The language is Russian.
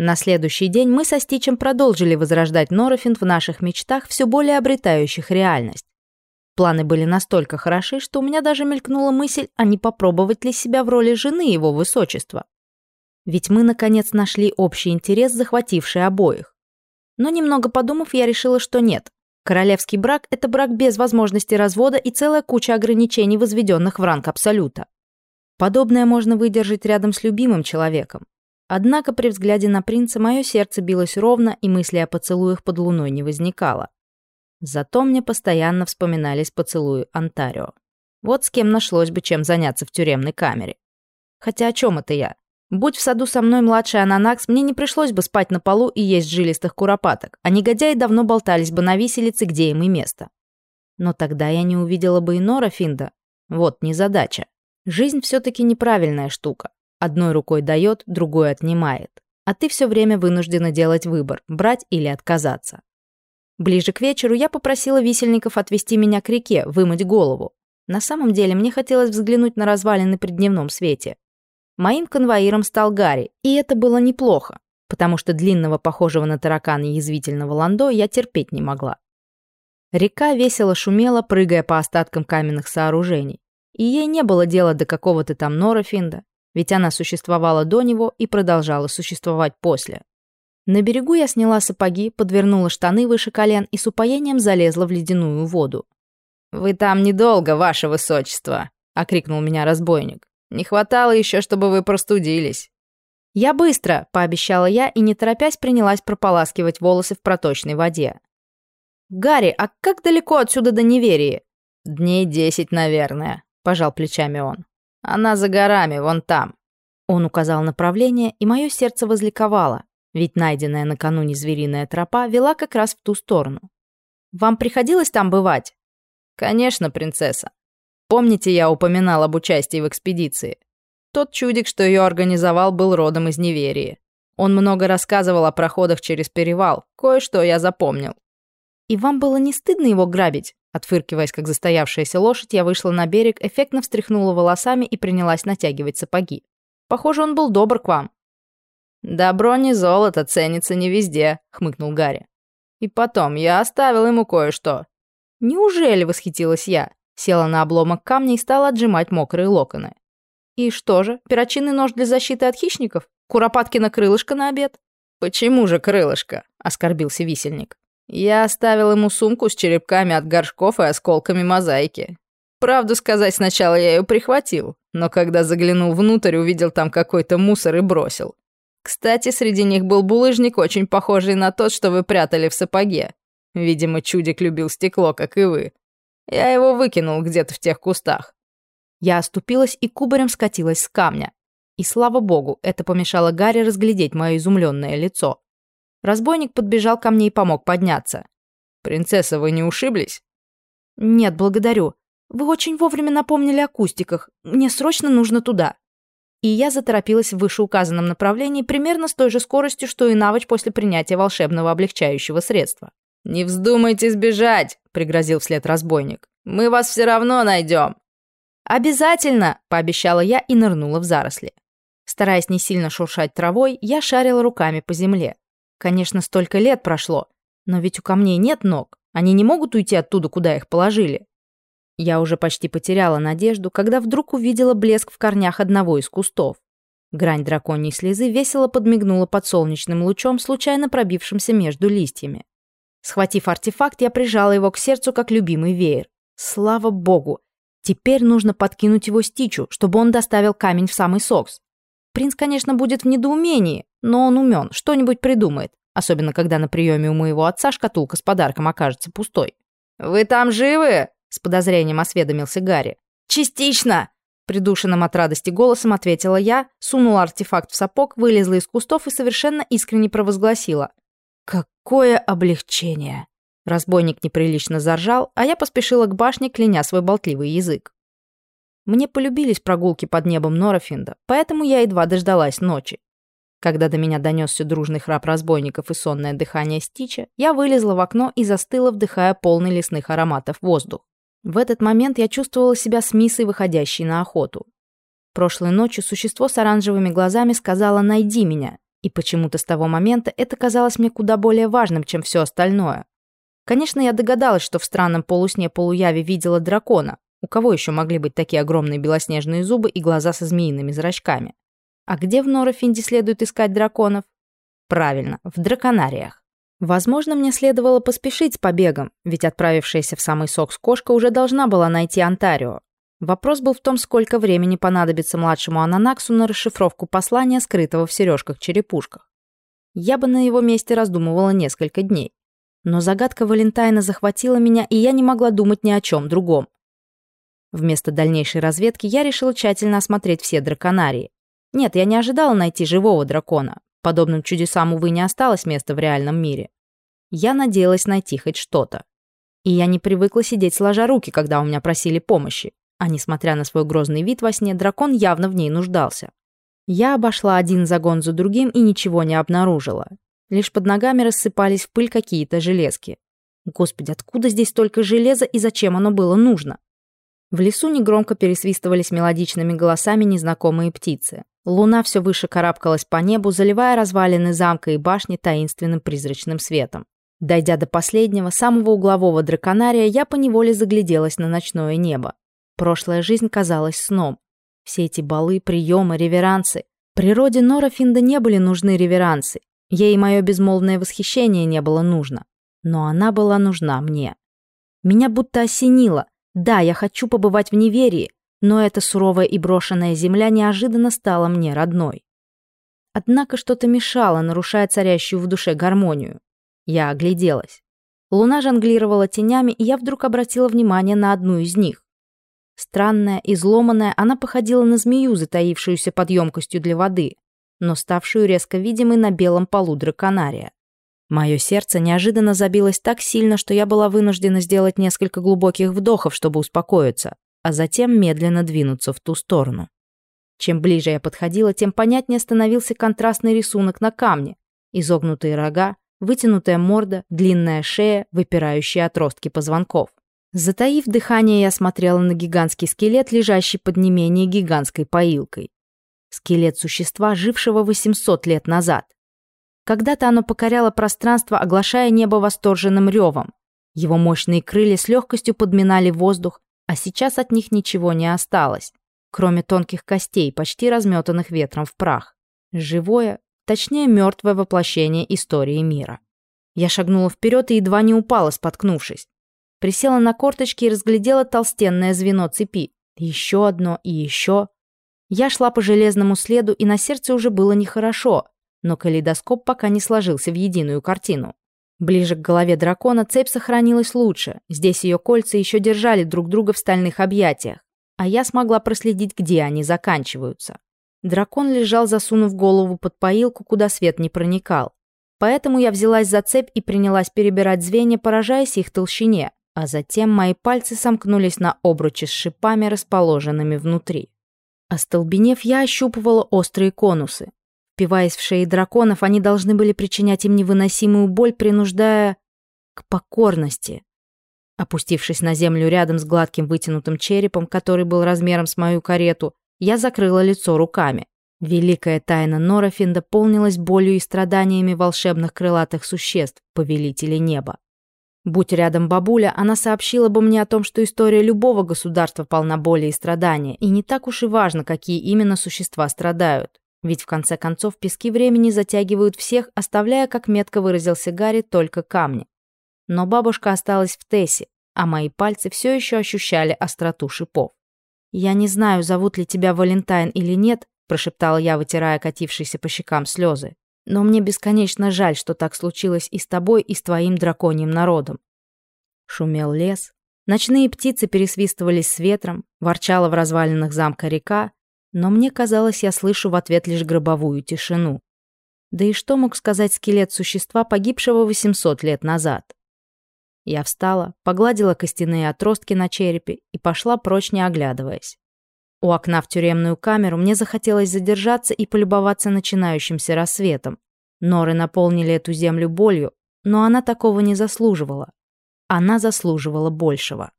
На следующий день мы со Стичем продолжили возрождать Норофинд в наших мечтах, все более обретающих реальность. Планы были настолько хороши, что у меня даже мелькнула мысль, а не попробовать ли себя в роли жены его высочества. Ведь мы, наконец, нашли общий интерес, захвативший обоих. Но немного подумав, я решила, что нет. Королевский брак – это брак без возможности развода и целая куча ограничений, возведенных в ранг абсолюта. Подобное можно выдержать рядом с любимым человеком. Однако при взгляде на принца мое сердце билось ровно, и мысли о поцелуях под луной не возникало. Зато мне постоянно вспоминались поцелуи Онтарио. Вот с кем нашлось бы чем заняться в тюремной камере. Хотя о чем это я? Будь в саду со мной младший Ананакс, мне не пришлось бы спать на полу и есть жилистых куропаток, а негодяи давно болтались бы на виселице, где им и место. Но тогда я не увидела бы и Нора Финда. Вот незадача. Жизнь все-таки неправильная штука. Одной рукой дает, другой отнимает. А ты все время вынуждена делать выбор, брать или отказаться. Ближе к вечеру я попросила висельников отвезти меня к реке, вымыть голову. На самом деле мне хотелось взглянуть на развалины при дневном свете. Моим конвоиром стал Гарри, и это было неплохо, потому что длинного, похожего на таракана язвительного ландо я терпеть не могла. Река весело шумела, прыгая по остаткам каменных сооружений. И ей не было дела до какого-то там Норофинда, ведь она существовала до него и продолжала существовать после. На берегу я сняла сапоги, подвернула штаны выше колен и с упоением залезла в ледяную воду. «Вы там недолго, ваше высочество!» — окрикнул меня разбойник. «Не хватало еще, чтобы вы простудились». «Я быстро!» — пообещала я и, не торопясь, принялась прополаскивать волосы в проточной воде. «Гарри, а как далеко отсюда до неверии?» «Дней десять, наверное», — пожал плечами он. Она за горами, вон там». Он указал направление, и мое сердце возликовало, ведь найденная накануне звериная тропа вела как раз в ту сторону. «Вам приходилось там бывать?» «Конечно, принцесса. Помните, я упоминал об участии в экспедиции? Тот чудик, что ее организовал, был родом из Неверии. Он много рассказывал о проходах через перевал, кое-что я запомнил. «И вам было не стыдно его грабить?» Отфыркиваясь, как застоявшаяся лошадь, я вышла на берег, эффектно встряхнула волосами и принялась натягивать сапоги. Похоже, он был добр к вам. «Добро не золото, ценится не везде», — хмыкнул Гарри. «И потом, я оставил ему кое-что». «Неужели?» — восхитилась я. Села на обломок камня и стала отжимать мокрые локоны. «И что же, перочинный нож для защиты от хищников? Куропатки на крылышко на обед?» «Почему же крылышко?» — оскорбился висельник. Я оставил ему сумку с черепками от горшков и осколками мозаики. Правду сказать, сначала я ее прихватил, но когда заглянул внутрь, увидел там какой-то мусор и бросил. Кстати, среди них был булыжник, очень похожий на тот, что вы прятали в сапоге. Видимо, чудик любил стекло, как и вы. Я его выкинул где-то в тех кустах. Я оступилась и кубарем скатилась с камня. И слава богу, это помешало Гарри разглядеть мое изумленное лицо. Разбойник подбежал ко мне и помог подняться. «Принцесса, вы не ушиблись?» «Нет, благодарю. Вы очень вовремя напомнили о кустиках. Мне срочно нужно туда». И я заторопилась в вышеуказанном направлении примерно с той же скоростью, что и навыч после принятия волшебного облегчающего средства. «Не вздумайте сбежать!» — пригрозил вслед разбойник. «Мы вас все равно найдем!» «Обязательно!» — пообещала я и нырнула в заросли. Стараясь не сильно шуршать травой, я шарила руками по земле. Конечно, столько лет прошло, но ведь у камней нет ног. Они не могут уйти оттуда, куда их положили. Я уже почти потеряла надежду, когда вдруг увидела блеск в корнях одного из кустов. Грань драконьей слезы весело подмигнула под солнечным лучом, случайно пробившимся между листьями. Схватив артефакт, я прижала его к сердцу, как любимый веер. Слава богу! Теперь нужно подкинуть его Стичу, чтобы он доставил камень в самый Сокс. Принц, конечно, будет в недоумении, но он умен, что-нибудь придумает, особенно когда на приеме у моего отца шкатулка с подарком окажется пустой. «Вы там живы?» — с подозрением осведомился Гарри. «Частично!» Придушенным от радости голосом ответила я, сунула артефакт в сапог, вылезла из кустов и совершенно искренне провозгласила. «Какое облегчение!» Разбойник неприлично заржал, а я поспешила к башне, кляня свой болтливый язык. Мне полюбились прогулки под небом Норофинда, поэтому я едва дождалась ночи. Когда до меня донесся дружный храп разбойников и сонное дыхание Стича, я вылезла в окно и застыла, вдыхая полный лесных ароматов воздух. В этот момент я чувствовала себя с Мисой, выходящей на охоту. Прошлой ночью существо с оранжевыми глазами сказала «найди меня», И почему-то с того момента это казалось мне куда более важным, чем все остальное. Конечно, я догадалась, что в странном полусне-полуяве видела дракона. У кого еще могли быть такие огромные белоснежные зубы и глаза со змеиными зрачками? А где в Норофинде следует искать драконов? Правильно, в драконариях. Возможно, мне следовало поспешить с побегом, ведь отправившаяся в самый сок кошка уже должна была найти Онтарио. Вопрос был в том, сколько времени понадобится младшему Ананаксу на расшифровку послания, скрытого в сережках-черепушках. Я бы на его месте раздумывала несколько дней. Но загадка Валентайна захватила меня, и я не могла думать ни о чем другом. Вместо дальнейшей разведки я решила тщательно осмотреть все драконарии. Нет, я не ожидала найти живого дракона. Подобным чудесам, увы, не осталось места в реальном мире. Я надеялась найти хоть что-то. И я не привыкла сидеть сложа руки, когда у меня просили помощи. А несмотря на свой грозный вид во сне, дракон явно в ней нуждался. Я обошла один загон за другим и ничего не обнаружила. Лишь под ногами рассыпались в пыль какие-то железки. Господи, откуда здесь столько железа и зачем оно было нужно? В лесу негромко пересвистывались мелодичными голосами незнакомые птицы. Луна все выше карабкалась по небу, заливая развалины замка и башни таинственным призрачным светом. Дойдя до последнего, самого углового драконария, я поневоле загляделась на ночное небо. Прошлая жизнь казалась сном. Все эти балы, приемы, реверансы. Природе Норофинда не были нужны реверансы. Ей мое безмолвное восхищение не было нужно. Но она была нужна мне. Меня будто осенило. Да, я хочу побывать в неверии, но эта суровая и брошенная земля неожиданно стала мне родной. Однако что-то мешало, нарушая царящую в душе гармонию. Я огляделась. Луна жонглировала тенями, и я вдруг обратила внимание на одну из них. Странная, изломанная, она походила на змею, затаившуюся под емкостью для воды но ставшую резко видимой на белом полу драконария. Мое сердце неожиданно забилось так сильно, что я была вынуждена сделать несколько глубоких вдохов, чтобы успокоиться, а затем медленно двинуться в ту сторону. Чем ближе я подходила, тем понятнее становился контрастный рисунок на камне. Изогнутые рога, вытянутая морда, длинная шея, выпирающие отростки позвонков. Затаив дыхание, я смотрела на гигантский скелет, лежащий под не менее гигантской поилкой. Скелет существа, жившего 800 лет назад. Когда-то оно покоряло пространство, оглашая небо восторженным ревом. Его мощные крылья с легкостью подминали воздух, а сейчас от них ничего не осталось, кроме тонких костей, почти разметанных ветром в прах. Живое, точнее мертвое воплощение истории мира. Я шагнула вперед и едва не упала, споткнувшись. Присела на корточки и разглядела толстенное звено цепи. Еще одно и еще. Я шла по железному следу, и на сердце уже было нехорошо, но калейдоскоп пока не сложился в единую картину. Ближе к голове дракона цепь сохранилась лучше. Здесь ее кольца еще держали друг друга в стальных объятиях, а я смогла проследить, где они заканчиваются. Дракон лежал, засунув голову под поилку, куда свет не проникал. Поэтому я взялась за цепь и принялась перебирать звенья, поражаясь их толщине, а затем мои пальцы сомкнулись на обруче с шипами, расположенными внутри. Остолбенев, я ощупывала острые конусы. Впиваясь в шеи драконов, они должны были причинять им невыносимую боль, принуждая к покорности. Опустившись на землю рядом с гладким вытянутым черепом, который был размером с мою карету, я закрыла лицо руками. Великая тайна Норофинда полнилась болью и страданиями волшебных крылатых существ, повелителей неба. Будь рядом бабуля, она сообщила бы мне о том, что история любого государства полна боли и страдания, и не так уж и важно, какие именно существа страдают. Ведь в конце концов пески времени затягивают всех, оставляя, как метко выразился Гарри, только камни. Но бабушка осталась в Тессе, а мои пальцы все еще ощущали остроту шипов. «Я не знаю, зовут ли тебя Валентайн или нет», прошептала я, вытирая катившиеся по щекам слезы. Но мне бесконечно жаль, что так случилось и с тобой, и с твоим драконьим народом. Шумел лес, ночные птицы пересвистывались с ветром, ворчала в развалинах замка река, но мне казалось, я слышу в ответ лишь гробовую тишину. Да и что мог сказать скелет существа, погибшего 800 лет назад? Я встала, погладила костяные отростки на черепе и пошла прочь, не оглядываясь. У окна в тюремную камеру мне захотелось задержаться и полюбоваться начинающимся рассветом. Норы наполнили эту землю болью, но она такого не заслуживала. Она заслуживала большего.